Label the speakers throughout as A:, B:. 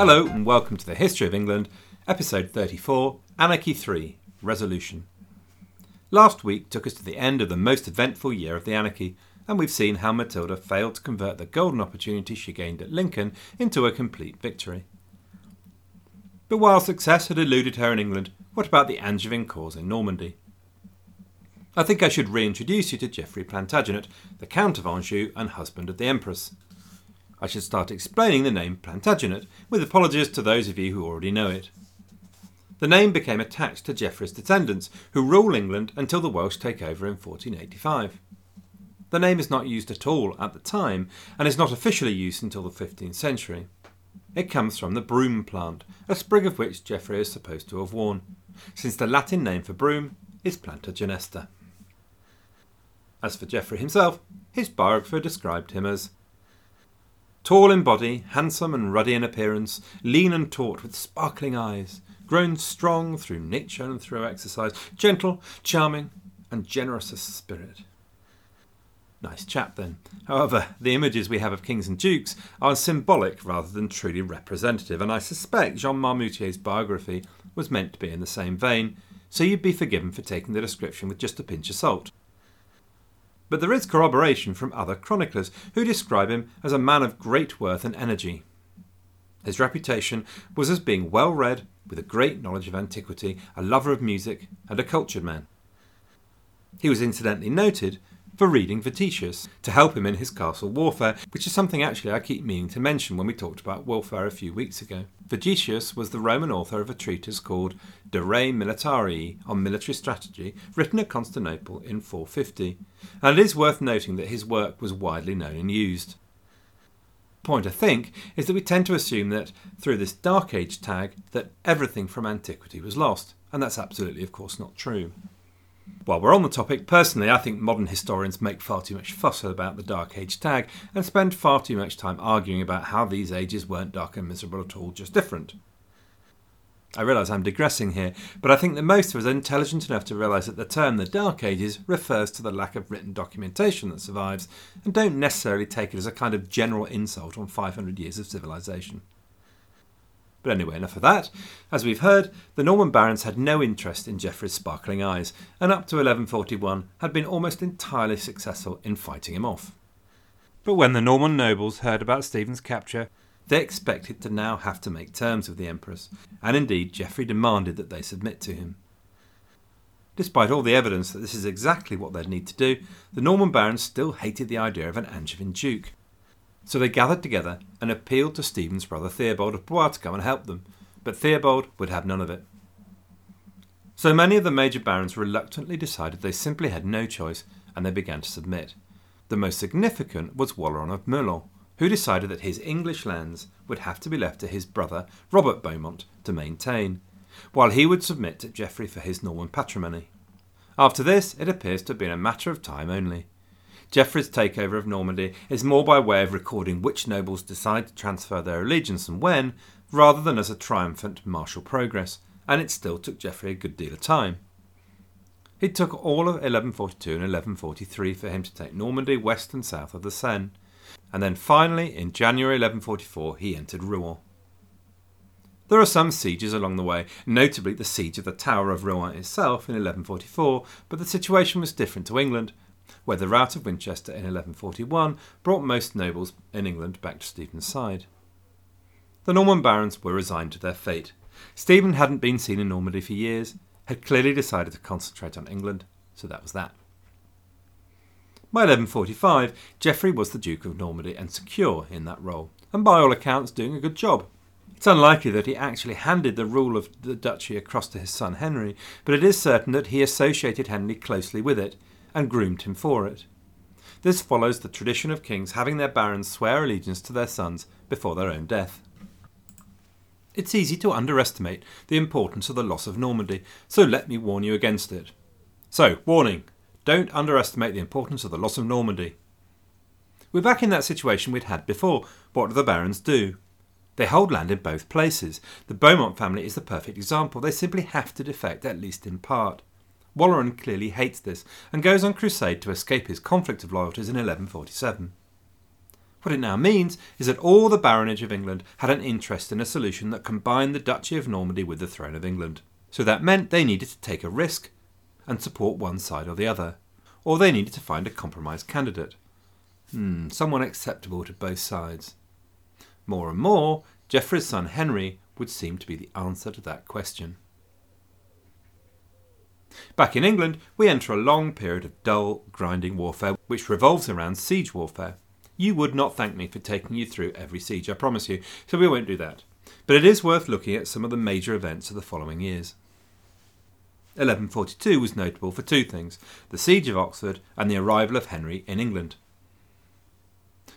A: Hello and welcome to the History of England, episode 34 Anarchy 3 Resolution. Last week took us to the end of the most eventful year of the anarchy, and we've seen how Matilda failed to convert the golden opportunity she gained at Lincoln into a complete victory. But while success had eluded her in England, what about the Angevin cause in Normandy? I think I should reintroduce you to Geoffrey Plantagenet, the Count of Anjou and husband of the Empress. I should start explaining the name Plantagenet, with apologies to those of you who already know it. The name became attached to Geoffrey's descendants, who rule England until the Welsh take over in 1485. The name is not used at all at the time, and is not officially used until the 15th century. It comes from the broom plant, a sprig of which Geoffrey is supposed to have worn, since the Latin name for broom is Planta genista. As for Geoffrey himself, his biographer described him as tall in body, handsome and ruddy in appearance, lean and taut with sparkling eyes, grown strong through nature and through exercise, gentle, charming, and generous of spirit. Nice chap, then. However, the images we have of kings and dukes are symbolic rather than truly representative, and I suspect Jean Marmoutier's biography was meant to be in the same vein, so you'd be forgiven for taking the description with just a pinch of salt. But there is corroboration from other chroniclers who describe him as a man of great worth and energy. His reputation was as being well read, with a great knowledge of antiquity, a lover of music, and a cultured man. He was incidentally noted for reading Vitellius to help him in his castle warfare, which is something actually I keep meaning to mention when we talked about warfare a few weeks ago. Vitellius was the Roman author of a treatise called De Re Militari on military strategy, written at Constantinople in 450, and it is worth noting that his work was widely known and used. Point I think is that we tend to assume that through this Dark Age tag that everything from antiquity was lost, and that's absolutely of course not true. While we're on the topic, personally, I think modern historians make far too much fuss about the Dark Age tag and spend far too much time arguing about how these ages weren't dark and miserable at all, just different. I realise I'm digressing here, but I think that most of us are intelligent enough to realise that the term the Dark Ages refers to the lack of written documentation that survives, and don't necessarily take it as a kind of general insult on 500 years of civilization. But anyway, enough of that. As we've heard, the Norman barons had no interest in Geoffrey's sparkling eyes, and up to 1141 had been almost entirely successful in fighting him off. But when the Norman nobles heard about Stephen's capture, they expected to now have to make terms with the Empress, and indeed Geoffrey demanded that they submit to him. Despite all the evidence that this is exactly what they'd need to do, the Norman barons still hated the idea of an Angevin duke. So they gathered together and appealed to Stephen's brother Theobald of Blois to come and help them, but Theobald would have none of it. So many of the major barons reluctantly decided they simply had no choice, and they began to submit. The most significant was Waleran of Meulan, who decided that his English lands would have to be left to his brother Robert Beaumont to maintain, while he would submit to Geoffrey for his Norman patrimony. After this, it appears to have been a matter of time only. Geoffrey's takeover of Normandy is more by way of recording which nobles decide to transfer their allegiance and when, rather than as a triumphant martial progress, and it still took Geoffrey a good deal of time. It took all of 1142 and 1143 for him to take Normandy west and south of the Seine, and then finally, in January 1144, he entered Rouen. There are some sieges along the way, notably the siege of the Tower of Rouen itself in 1144, but the situation was different to England, where the rout of Winchester in 1141 brought most nobles in England back to Stephen's side. The Norman barons were resigned to their fate. Stephen hadn't been seen in Normandy for years, had clearly decided to concentrate on England, so that was that. By 1145, Geoffrey was the Duke of Normandy and secure in that role, and by all accounts doing a good job. It's unlikely that he actually handed the rule of the duchy across to his son Henry, but it is certain that he associated Henry closely with it and groomed him for it. This follows the tradition of kings having their barons swear allegiance to their sons before their own death. It's easy to underestimate the importance of the loss of Normandy, so let me warn you against it. So, warning don't underestimate the importance of the loss of Normandy. We're back in that situation we'd had before. What do the barons do? They hold land in both places. The Beaumont family is the perfect example. They simply have to defect, at least in part. Waleran clearly hates this and goes on crusade to escape his conflict of loyalties in 1147. What it now means is that all the baronage of England had an interest in a solution that combined the Duchy of Normandy with the throne of England. So that meant they needed to take a risk and support one side or the other, or they needed to find a compromise candidate. Hmm, someone acceptable to both sides. More and more, Geoffrey's son Henry would seem to be the answer to that question. Back in England, we enter a long period of dull, grinding warfare, which revolves around siege warfare. You would not thank me for taking you through every siege, I promise you, so we won't do that. But it is worth looking at some of the major events of the following years. 1142 was notable for two things the Siege of Oxford and the arrival of Henry in England.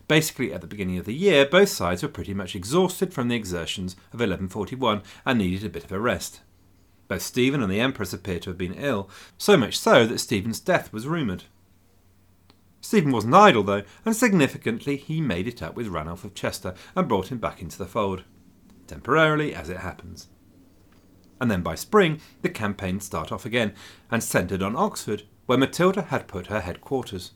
A: Basically, at the beginning of the year, both sides were pretty much exhausted from the exertions of 1141 and needed a bit of a rest. Both Stephen and the Empress appear to have been ill, so much so that Stephen's death was rumoured. Stephen wasn't idle, though, and significantly he made it up with Ranulph of Chester and brought him back into the fold. Temporarily, as it happens. And then by spring, the campaign start off again, and centred on Oxford, where Matilda had put her headquarters.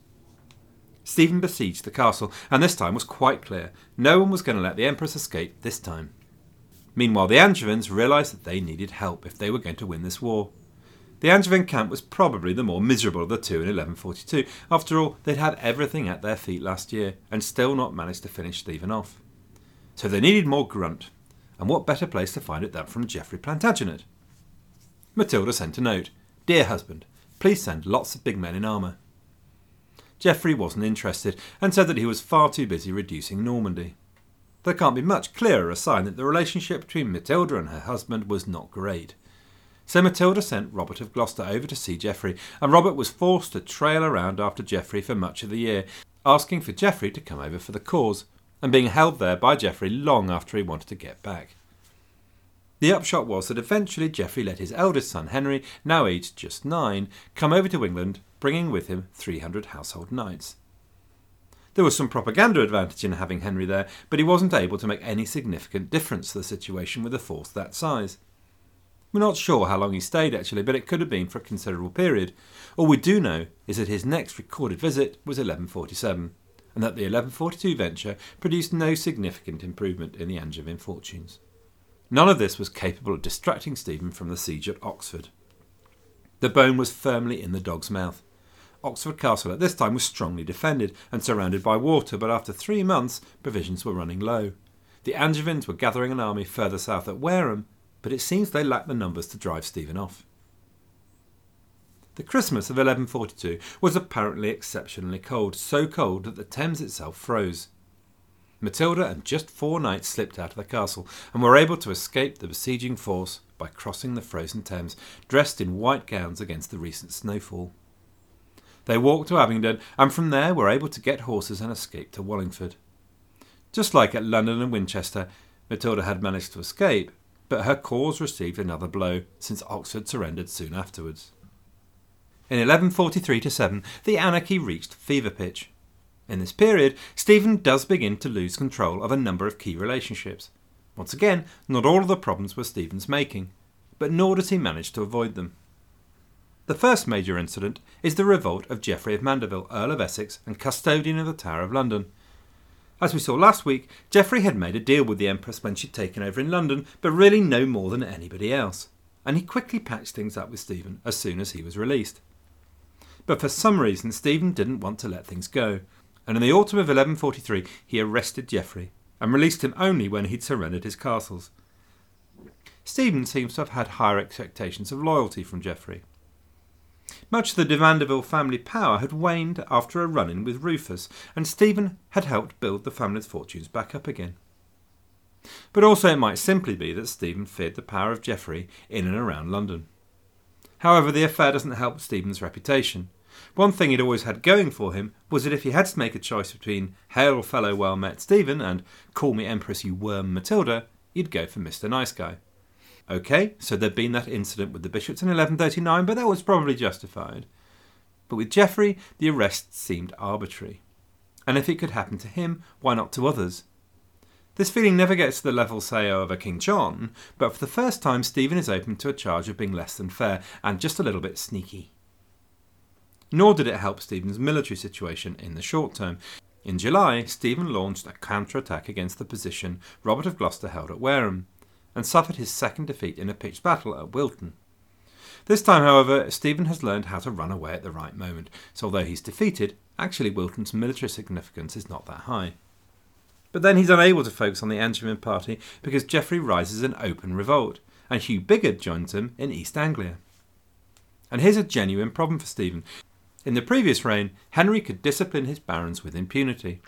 A: Stephen besieged the castle, and this time was quite clear no one was going to let the Empress escape this time. Meanwhile, the Angevins realised that they needed help if they were going to win this war. The Angevin camp was probably the more miserable of the two in 1142. After all, they'd had everything at their feet last year and still not managed to finish Stephen off. So they needed more grunt, and what better place to find it than from Geoffrey Plantagenet? Matilda sent a note Dear husband, please send lots of big men in armour. Geoffrey wasn't interested and said that he was far too busy reducing Normandy. There can't be much clearer a sign that the relationship between Matilda and her husband was not great. So Matilda sent Robert of Gloucester over to see Geoffrey, and Robert was forced to trail around after Geoffrey for much of the year, asking for Geoffrey to come over for the cause, and being held there by Geoffrey long after he wanted to get back. The upshot was that eventually Geoffrey let his eldest son Henry, now aged just nine, come over to England, bringing with him 300 household knights. There was some propaganda advantage in having Henry there, but he wasn't able to make any significant difference to the situation with a force that size. We're not sure how long he stayed actually, but it could have been for a considerable period. All we do know is that his next recorded visit was 1147, and that the 1142 venture produced no significant improvement in the Angevin fortunes. None of this was capable of distracting Stephen from the siege at Oxford. The bone was firmly in the dog's mouth. Oxford Castle at this time was strongly defended and surrounded by water, but after three months provisions were running low. The Angevins were gathering an army further south at Wareham, but it seems they lacked the numbers to drive Stephen off. The Christmas of 1142 was apparently exceptionally cold, so cold that the Thames itself froze. Matilda and just four knights slipped out of the castle and were able to escape the besieging force by crossing the frozen Thames, dressed in white gowns against the recent snowfall. They walked to Abingdon and from there were able to get horses and escape to Wallingford. Just like at London and Winchester, Matilda had managed to escape, but her cause received another blow since Oxford surrendered soon afterwards. In 1143 to 7, the anarchy reached fever pitch. In this period, Stephen does begin to lose control of a number of key relationships. Once again, not all of the problems were Stephen's making, but nor does he manage to avoid them. The first major incident is the revolt of Geoffrey of Mandeville, Earl of Essex and custodian of the Tower of London. As we saw last week, Geoffrey had made a deal with the Empress when she'd taken over in London, but really no more than anybody else, and he quickly patched things up with Stephen as soon as he was released. But for some reason, Stephen didn't want to let things go, and in the autumn of 1143 he arrested Geoffrey and released him only when he'd surrendered his castles. Stephen seems to have had higher expectations of loyalty from Geoffrey. Much of the de Mandeville family power had waned after a run in with Rufus, and Stephen had helped build the family's fortunes back up again. But also it might simply be that Stephen feared the power of Geoffrey in and around London. However, the affair doesn't help Stephen's reputation. One thing he'd always had going for him was that if he had to make a choice between Hail fellow well met Stephen and Call me Empress you worm Matilda, he'd go for Mr. Nice Guy. Okay, so there'd been that incident with the bishops in 1139, but that was probably justified. But with Geoffrey, the arrest seemed arbitrary. And if it could happen to him, why not to others? This feeling never gets to the level, say, of a King John, but for the first time, Stephen is open to a charge of being less than fair and just a little bit sneaky. Nor did it help Stephen's military situation in the short term. In July, Stephen launched a counter-attack against the position Robert of Gloucester held at Wareham, and suffered his second defeat in a pitched battle at Wilton. This time, however, Stephen has learned how to run away at the right moment, so although he's defeated, actually Wilton's military significance is not that high. But then he's unable to focus on the Angevin party because Geoffrey rises in open revolt, and Hugh Bigod joins him in East Anglia. And here's a genuine problem for Stephen. In the previous reign, Henry could discipline his barons with impunity.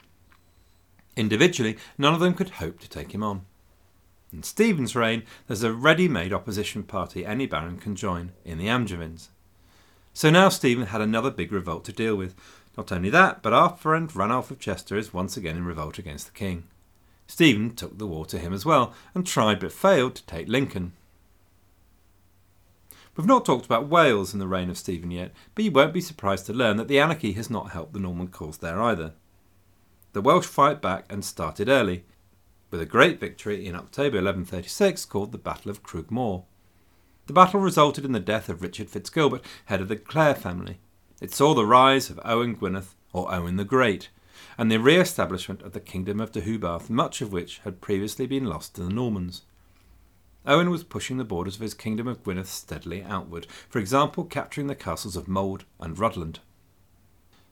A: Individually, none of them could hope to take him on. In Stephen's reign, there's a ready made opposition party any baron can join in the Angevins. So now Stephen had another big revolt to deal with. Not only that, but our friend Ranulph of Chester is once again in revolt against the king. Stephen took the war to him as well, and tried but failed to take Lincoln. We've not talked about Wales in the reign of Stephen yet, but you won't be surprised to learn that the anarchy has not helped the Norman cause there either. The Welsh fight back and started early, with a great victory in October 1136 called the Battle of Crug Mawr. The battle resulted in the death of Richard Fitzgilbert, head of the Clare family. It saw the rise of Owen Gwynedd, or Owen the Great, and the re establishment of the Kingdom of Deheubarth, much of which had previously been lost to the Normans. Owen was pushing the borders of his Kingdom of Gwynedd steadily outward, for example, capturing the castles of Mold and Rhuddlan.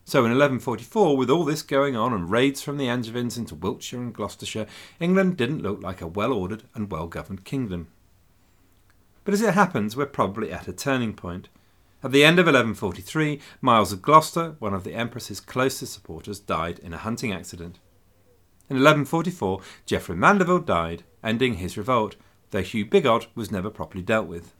A: So in 1144, with all this going on and raids from the Angevins into Wiltshire and Gloucestershire, England didn't look like a well ordered and well governed kingdom. But as it happens, we're probably at a turning point. At the end of 1143, Miles of Gloucester, one of the Empress's closest supporters, died in a hunting accident. In 1144, Geoffrey Mandeville died, ending his revolt, though Hugh Bigod was never properly dealt with.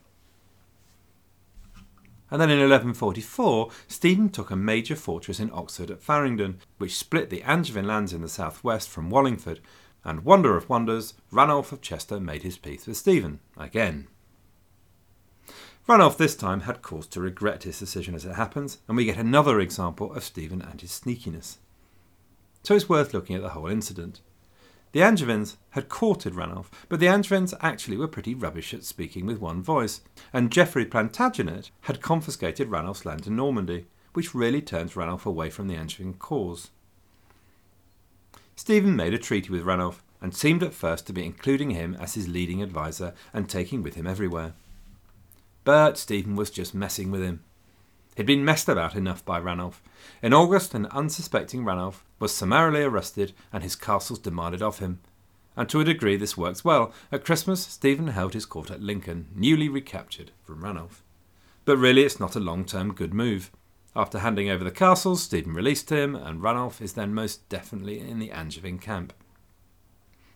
A: And then in 1144, Stephen took a major fortress in Oxford at Faringdon, which split the Angevin lands in the southwest from Wallingford, and wonder of wonders, Ranulph of Chester made his peace with Stephen again. Ranulph this time had cause to regret his decision as it happens, and we get another example of Stephen and his sneakiness. So it's worth looking at the whole incident. The Angevins had courted Ranulph, but the Angevins actually were pretty rubbish at speaking with one voice, and Geoffrey Plantagenet had confiscated Ranulph's land in Normandy, which really turned Ranulph away from the Angevin cause. Stephen made a treaty with Ranulph and seemed at first to be including him as his leading adviser and taking with him everywhere. But Stephen was just messing with him. He'd been messed about enough by Ranulph. In August, an unsuspecting Ranulph was summarily arrested and his castles demanded of him. And to a degree, this works well. At Christmas, Stephen held his court at Lincoln, newly recaptured from Ranulph. But really, it's not a long term good move. After handing over the castles, Stephen released him, and Ranulph is then most definitely in the Angevin camp.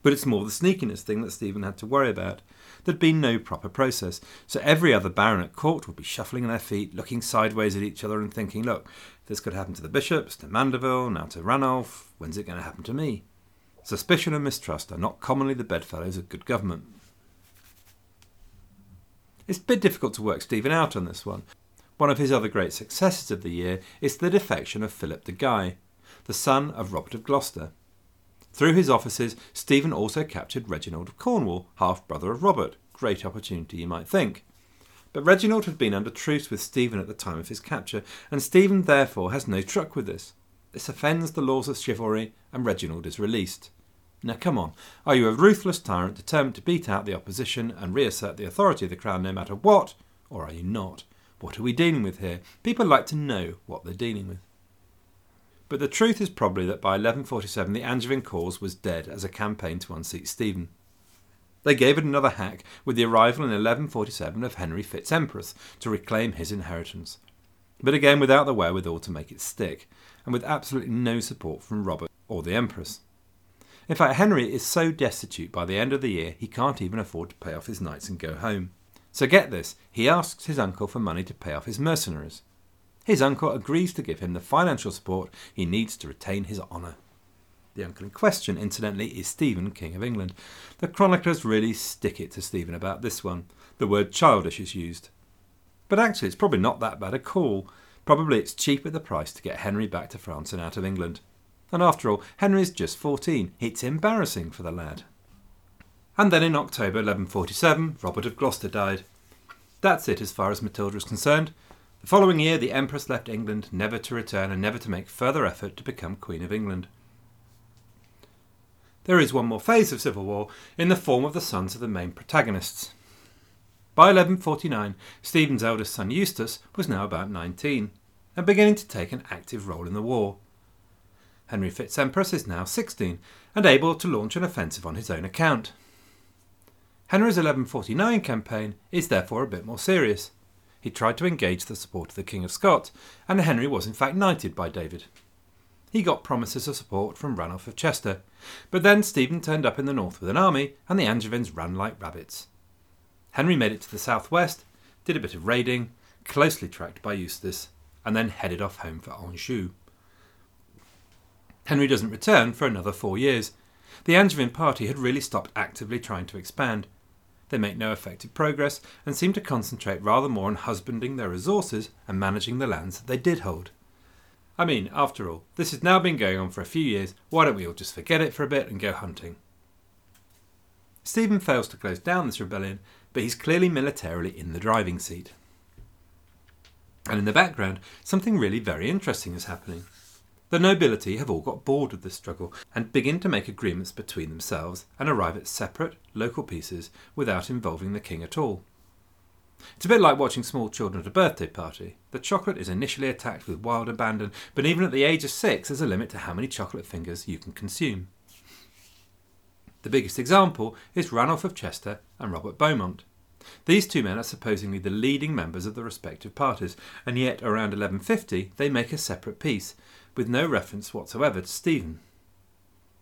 A: But it's more the sneakiness thing that Stephen had to worry about. There'd been no proper process, so every other baron at court would be shuffling their feet, looking sideways at each other and thinking, look, this could happen to the bishops, to Mandeville, now to Ranulph, when's it going to happen to me? Suspicion and mistrust are not commonly the bedfellows of good government. It's a bit difficult to work Stephen out on this one. One of his other great successes of the year is the defection of Philip de Guy, the son of Robert of Gloucester. Through his offices, Stephen also captured Reginald of Cornwall, half brother of Robert. Great opportunity, you might think. But Reginald had been under truce with Stephen at the time of his capture, and Stephen therefore has no truck with this. This offends the laws of chivalry, and Reginald is released. Now come on, are you a ruthless tyrant determined to beat out the opposition and reassert the authority of the crown no matter what, or are you not? What are we dealing with here? People like to know what they're dealing with. But the truth is probably that by 1147 the Angevin cause was dead as a campaign to unseat Stephen. They gave it another hack with the arrival in 1147 of Henry Fitz-Empress to reclaim his inheritance, but again without the wherewithal to make it stick, and with absolutely no support from Robert or the Empress. In fact, Henry is so destitute by the end of the year he can't even afford to pay off his knights and go home. So get this, he asks his uncle for money to pay off his mercenaries. His uncle agrees to give him the financial support he needs to retain his honour. The uncle in question, incidentally, is Stephen, King of England. The chroniclers really stick it to Stephen about this one. The word childish is used. But actually, it's probably not that bad a call. Probably it's cheap at the price to get Henry back to France and out of England. And after all, Henry's just 14. It's embarrassing for the lad. And then in October 1147, Robert of Gloucester died. That's it as far as Matilda is concerned. The following year, the Empress left England, never to return and never to make further effort to become Queen of England. there is one more phase of civil war in the form of the sons of the main protagonists. By 1149, Stephen's eldest son Eustace was now about 19 and beginning to take an active role in the war. Henry Fitz-Empress is now 16 and able to launch an offensive on his own account. Henry's 1149 campaign is therefore a bit more serious. He tried to engage the support of the King of Scots, and Henry was in fact knighted by David. He got promises of support from Ranulph of Chester, but then Stephen turned up in the north with an army, and the Angevins ran like rabbits. Henry made it to the southwest, did a bit of raiding, closely tracked by Eustace, and then headed off home for Anjou. Henry doesn't return for another four years. The Angevin party had really stopped actively trying to expand. They make no effective progress and seem to concentrate rather more on husbanding their resources and managing the lands that they did hold. I mean, after all, this has now been going on for a few years, why don't we all just forget it for a bit and go hunting? Stephen fails to close down this rebellion, but he's clearly militarily in the driving seat. And in the background, something really very interesting is happening. The nobility have all got bored of this struggle and begin to make agreements between themselves and arrive at separate, local pieces without involving the king at all. It's a bit like watching small children at a birthday party. The chocolate is initially attacked with wild abandon, but even at the age of six, there's a limit to how many chocolate fingers you can consume. The biggest example is Ranulph of Chester and Robert Beaumont. These two men are supposedly the leading members of the respective parties, and yet around 1150 they make a separate peace, with no reference whatsoever to Stephen.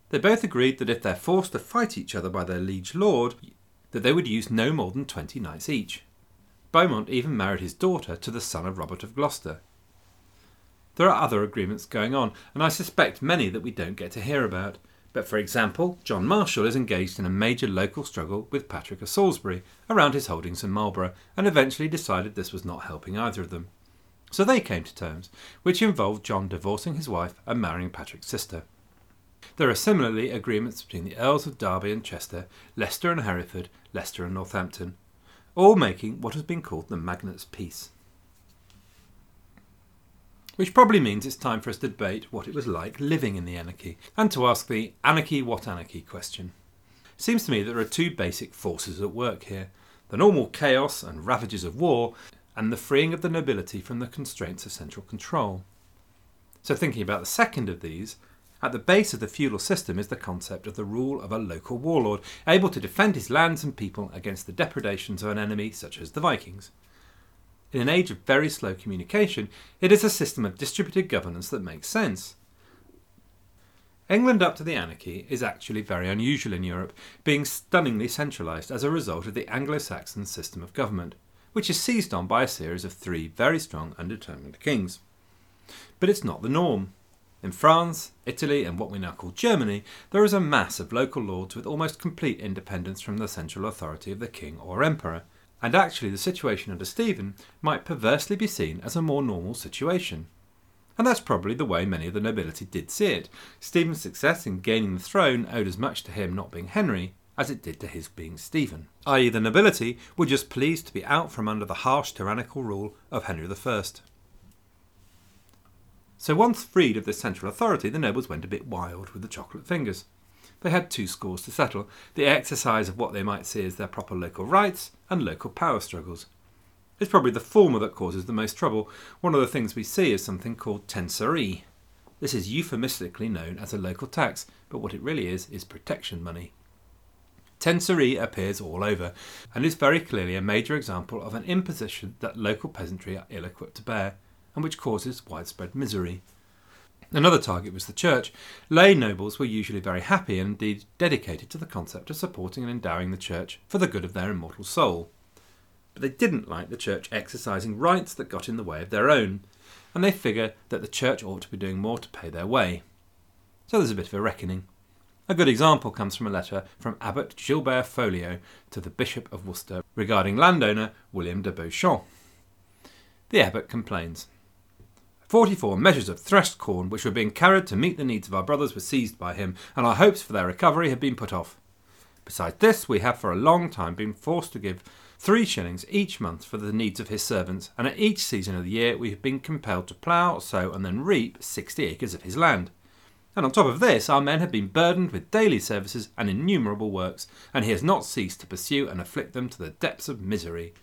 A: They both agreed that if they're forced to fight each other by their liege lord, that they would use no more than twenty knights each. Beaumont even married his daughter to the son of Robert of Gloucester. There are other agreements going on, and I suspect many that we don't get to hear about, but for example, John Marshall is engaged in a major local struggle with Patrick of Salisbury around his holdings in Marlborough and eventually decided this was not helping either of them. So they came to terms, which involved John divorcing his wife and marrying Patrick's sister. There are similarly agreements between the Earls of Derby and Chester, Leicester and Hereford, Leicester and Northampton, all making what has been called the Magnates' Peace which probably means it's time for us to debate what it was like living in the anarchy, and to ask the anarchy what anarchy question. It seems to me that there are two basic forces at work here the normal chaos and ravages of war, and the freeing of the nobility from the constraints of central control. So, thinking about the second of these, at the base of the feudal system is the concept of the rule of a local warlord, able to defend his lands and people against the depredations of an enemy such as the Vikings. In an age of very slow communication, it is a system of distributed governance that makes sense. England up to the anarchy is actually very unusual in Europe, being stunningly centralised as a result of the Anglo Saxon system of government, which is seized on by a series of three very strong and determined kings. But it's not the norm. In France, Italy, and what we now call Germany, there is a mass of local lords with almost complete independence from the central authority of the king or emperor, and actually the situation under Stephen might perversely be seen as a more normal situation. And that's probably the way many of the nobility did see it. Stephen's success in gaining the throne owed as much to him not being Henry as it did to his being Stephen, i.e., the nobility were just pleased to be out from under the harsh tyrannical rule of Henry I. So once freed of this central authority, the nobles went a bit wild with the chocolate fingers. They had two scores to settle the exercise of what they might see as their proper local rights and local power struggles. It's probably the former that causes the most trouble. One of the things we see is something called tenserie. This is euphemistically known as a local tax, but what it really is is protection money. Tenserie appears all over, and is very clearly a major example of an imposition that local peasantry are ill equipped to bear, and which causes widespread misery. Another target was the church. Lay nobles were usually very happy and indeed dedicated to the concept of supporting and endowing the church for the good of their immortal soul. But they didn't like the church exercising rights that got in the way of their own, and they figure that the church ought to be doing more to pay their way. So there's a bit of a reckoning. A good example comes from a letter from Abbot Gilbert Foliot to the Bishop of Worcester regarding landowner William de Beauchamp. The abbot complains 44 measures of threshed corn which were being carried to meet the needs of our brothers were seized by him, and our hopes for their recovery have been put off. Besides this, we have for a long time been forced to give three shillings each month for the needs of his servants, and at each season of the year we have been compelled to plough, sow, and then reap sixty acres of his land. And on top of this, our men have been burdened with daily services and innumerable works, and he has not ceased to pursue and afflict them to the depths of misery.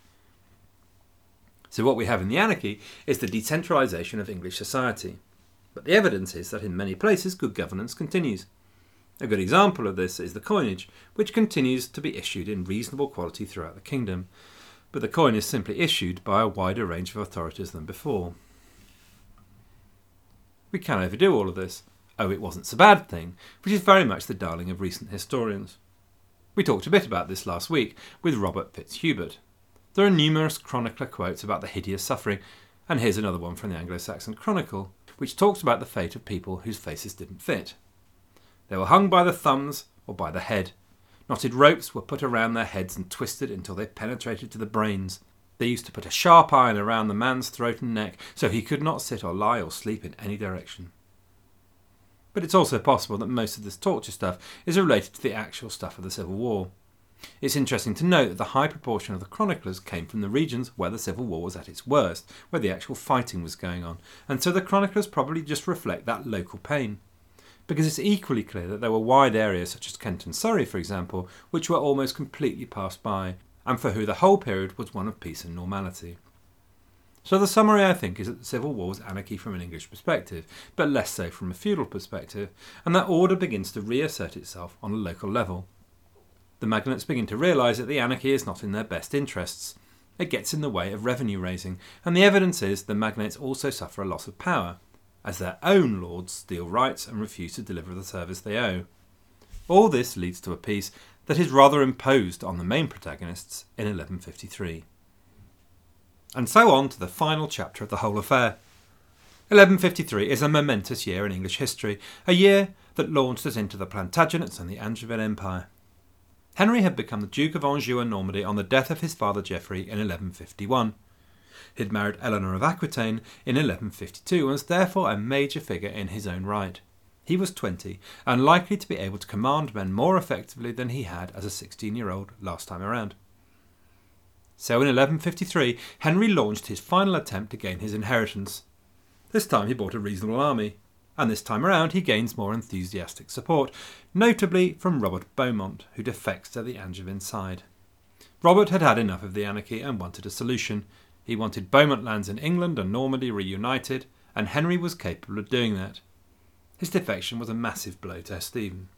A: So, what we have in the anarchy is the decentralisation of English society. But the evidence is that in many places good governance continues. A good example of this is the coinage, which continues to be issued in reasonable quality throughout the kingdom, but the coin is simply issued by a wider range of authorities than before. We can overdo all of this. Oh, it wasn't so bad thing, which is very much the darling of recent historians. We talked a bit about this last week with Robert Fitzhubert. There are numerous chronicler quotes about the hideous suffering, and here's another one from the Anglo Saxon Chronicle, which talks about the fate of people whose faces didn't fit. They were hung by the thumbs or by the head. Knotted ropes were put around their heads and twisted until they penetrated to the brains. They used to put a sharp iron around the man's throat and neck so he could not sit or lie or sleep in any direction. But it's also possible that most of this torture stuff is related to the actual stuff of the Civil War. It's interesting to note that the high proportion of the chroniclers came from the regions where the Civil War was at its worst, where the actual fighting was going on, and so the chroniclers probably just reflect that local pain. Because it's equally clear that there were wide areas such as Kent and Surrey, for example, which were almost completely passed by, and for who the whole period was one of peace and normality. So the summary, I think, is that the Civil War was anarchy from an English perspective, but less so from a feudal perspective, and that order begins to reassert itself on a local level. The magnates begin to realise that the anarchy is not in their best interests. It gets in the way of revenue raising, and the evidence is the magnates also suffer a loss of power, as their own lords steal rights and refuse to deliver the service they owe. All this leads to a peace that is rather imposed on the main protagonists in 1153. And so on to the final chapter of the whole affair. 1153 is a momentous year in English history, a year that launched us into the Plantagenets and the Angevin Empire. Henry had become the Duke of Anjou and Normandy on the death of his father Geoffrey in 1151. He had married Eleanor of Aquitaine in 1152 and was therefore a major figure in his own right. He was 20 and likely to be able to command men more effectively than he had as a 16 year old last time around. So in 1153, Henry launched his final attempt to gain his inheritance. This time he bought a reasonable army, and this time around he gains more enthusiastic support, notably from Robert Beaumont, who defects to the Angevin side. Robert had had enough of the anarchy and wanted a solution. He wanted Beaumont lands in England and Normandy reunited, and Henry was capable of doing that. His defection was a massive blow to Stephen.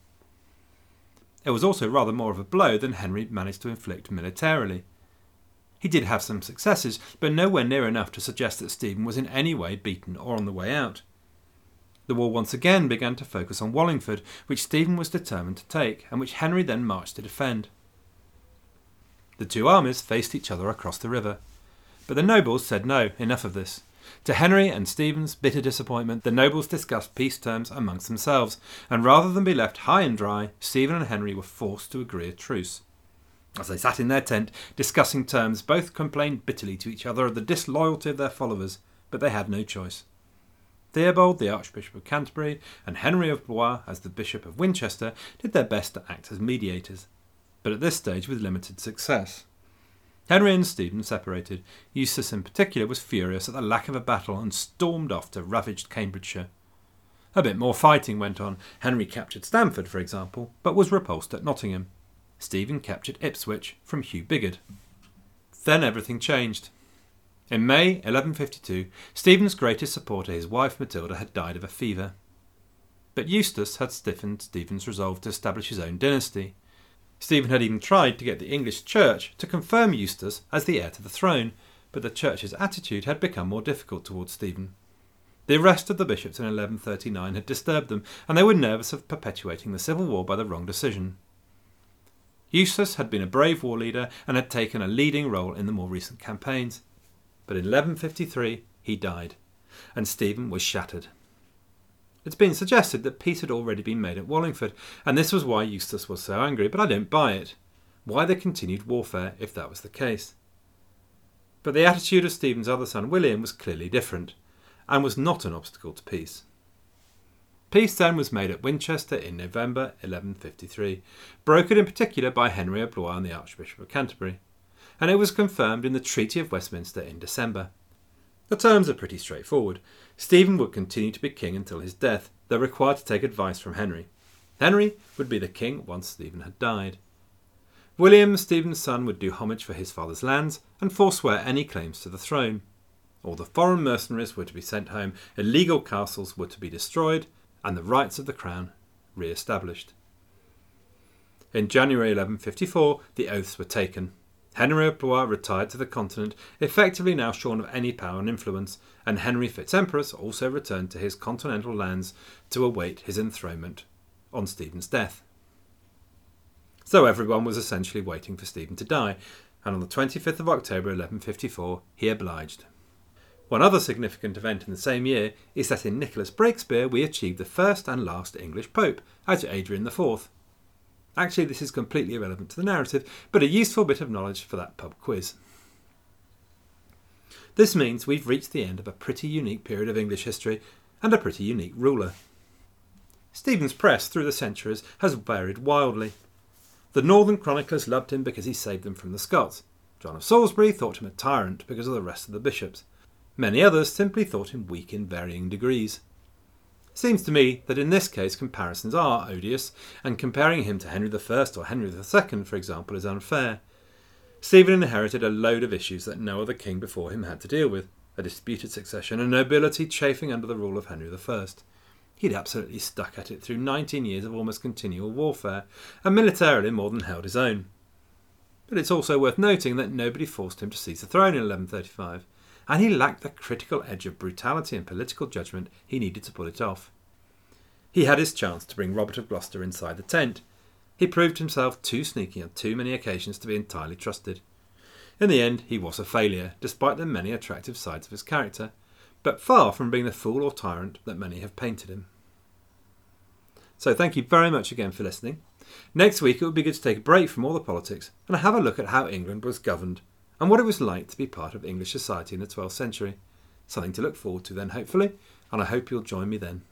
A: It was also rather more of a blow than Henry managed to inflict militarily. He did have some successes, but nowhere near enough to suggest that Stephen was in any way beaten or on the way out. The war once again began to focus on Wallingford, which Stephen was determined to take, and which Henry then marched to defend. The two armies faced each other across the river, but the nobles said no, enough of this. To Henry and Stephen's bitter disappointment, the nobles discussed peace terms amongst themselves, and rather than be left high and dry, Stephen and Henry were forced to agree a truce. As they sat in their tent discussing terms, both complained bitterly to each other of the disloyalty of their followers, but they had no choice. Theobald, the Archbishop of Canterbury, and Henry of Blois, as the Bishop of Winchester, did their best to act as mediators, but at this stage with limited success. Henry and Stephen separated. Eustace, in particular, was furious at the lack of a battle and stormed off to ravaged Cambridgeshire. A bit more fighting went on. Henry captured Stamford, for example, but was repulsed at Nottingham. Stephen captured Ipswich from Hugh Bigod. Then everything changed. In May 1152, Stephen's greatest supporter, his wife Matilda, had died of a fever. But Eustace had stiffened Stephen's resolve to establish his own dynasty. Stephen had even tried to get the English Church to confirm Eustace as the heir to the throne, but the Church's attitude had become more difficult towards Stephen. The arrest of the bishops in 1139 had disturbed them, and they were nervous of perpetuating the civil war by the wrong decision. Eustace had been a brave war leader and had taken a leading role in the more recent campaigns. But in 1153 he died, and Stephen was shattered. It's been suggested that peace had already been made at Wallingford, and this was why Eustace was so angry, but I don't buy it. Why the continued warfare if that was the case? But the attitude of Stephen's other son William was clearly different, and was not an obstacle to peace. Peace then was made at Winchester in November 1153, brokered in particular by Henry of Blois and the Archbishop of Canterbury, and it was confirmed in the Treaty of Westminster in December. The terms are pretty straightforward. Stephen would continue to be king until his death, they're required to take advice from Henry. Henry would be the king once Stephen had died. William, Stephen's son, would do homage for his father's lands and forswear any claims to the throne. All the foreign mercenaries were to be sent home, illegal castles were to be destroyed, and the rights of the crown re established. In January 1154, the oaths were taken. Henry of Blois retired to the continent, effectively now shorn of any power and influence, and Henry Fitz-Empress also returned to his continental lands to await his enthronement on Stephen's death. So everyone was essentially waiting for Stephen to die, and on the 25th of October 1154 he obliged. One other significant event in the same year is that in Nicholas Breakspear we achieved the first and last English Pope, as Adrian IV. Actually, this is completely irrelevant to the narrative, but a useful bit of knowledge for that pub quiz. This means we've reached the end of a pretty unique period of English history and a pretty unique ruler. Stephen's press through the centuries has varied wildly. The northern chroniclers loved him because he saved them from the Scots. John of Salisbury thought him a tyrant because of the rest of the bishops. Many others simply thought him weak in varying degrees. Seems to me that in this case comparisons are odious, and comparing him to Henry I or Henry II, for example, is unfair. Stephen inherited a load of issues that no other king before him had to deal with a disputed succession, and nobility chafing under the rule of Henry I. He'd absolutely stuck at it through 19 years of almost continual warfare, and militarily more than held his own. But it's also worth noting that nobody forced him to seize the throne in 1135, and he lacked the critical edge of brutality and political judgment he needed to pull it off. He had his chance to bring Robert of Gloucester inside the tent, he proved himself too sneaky on too many occasions to be entirely trusted. In the end, he was a failure, despite the many attractive sides of his character, but far from being the fool or tyrant that many have painted him. So, thank you very much again for listening. Next week, it would be good to take a break from all the politics and have a look at how England was governed and what it was like to be part of English society in the 12th century. Something to look forward to then, hopefully, and I hope you'll join me then.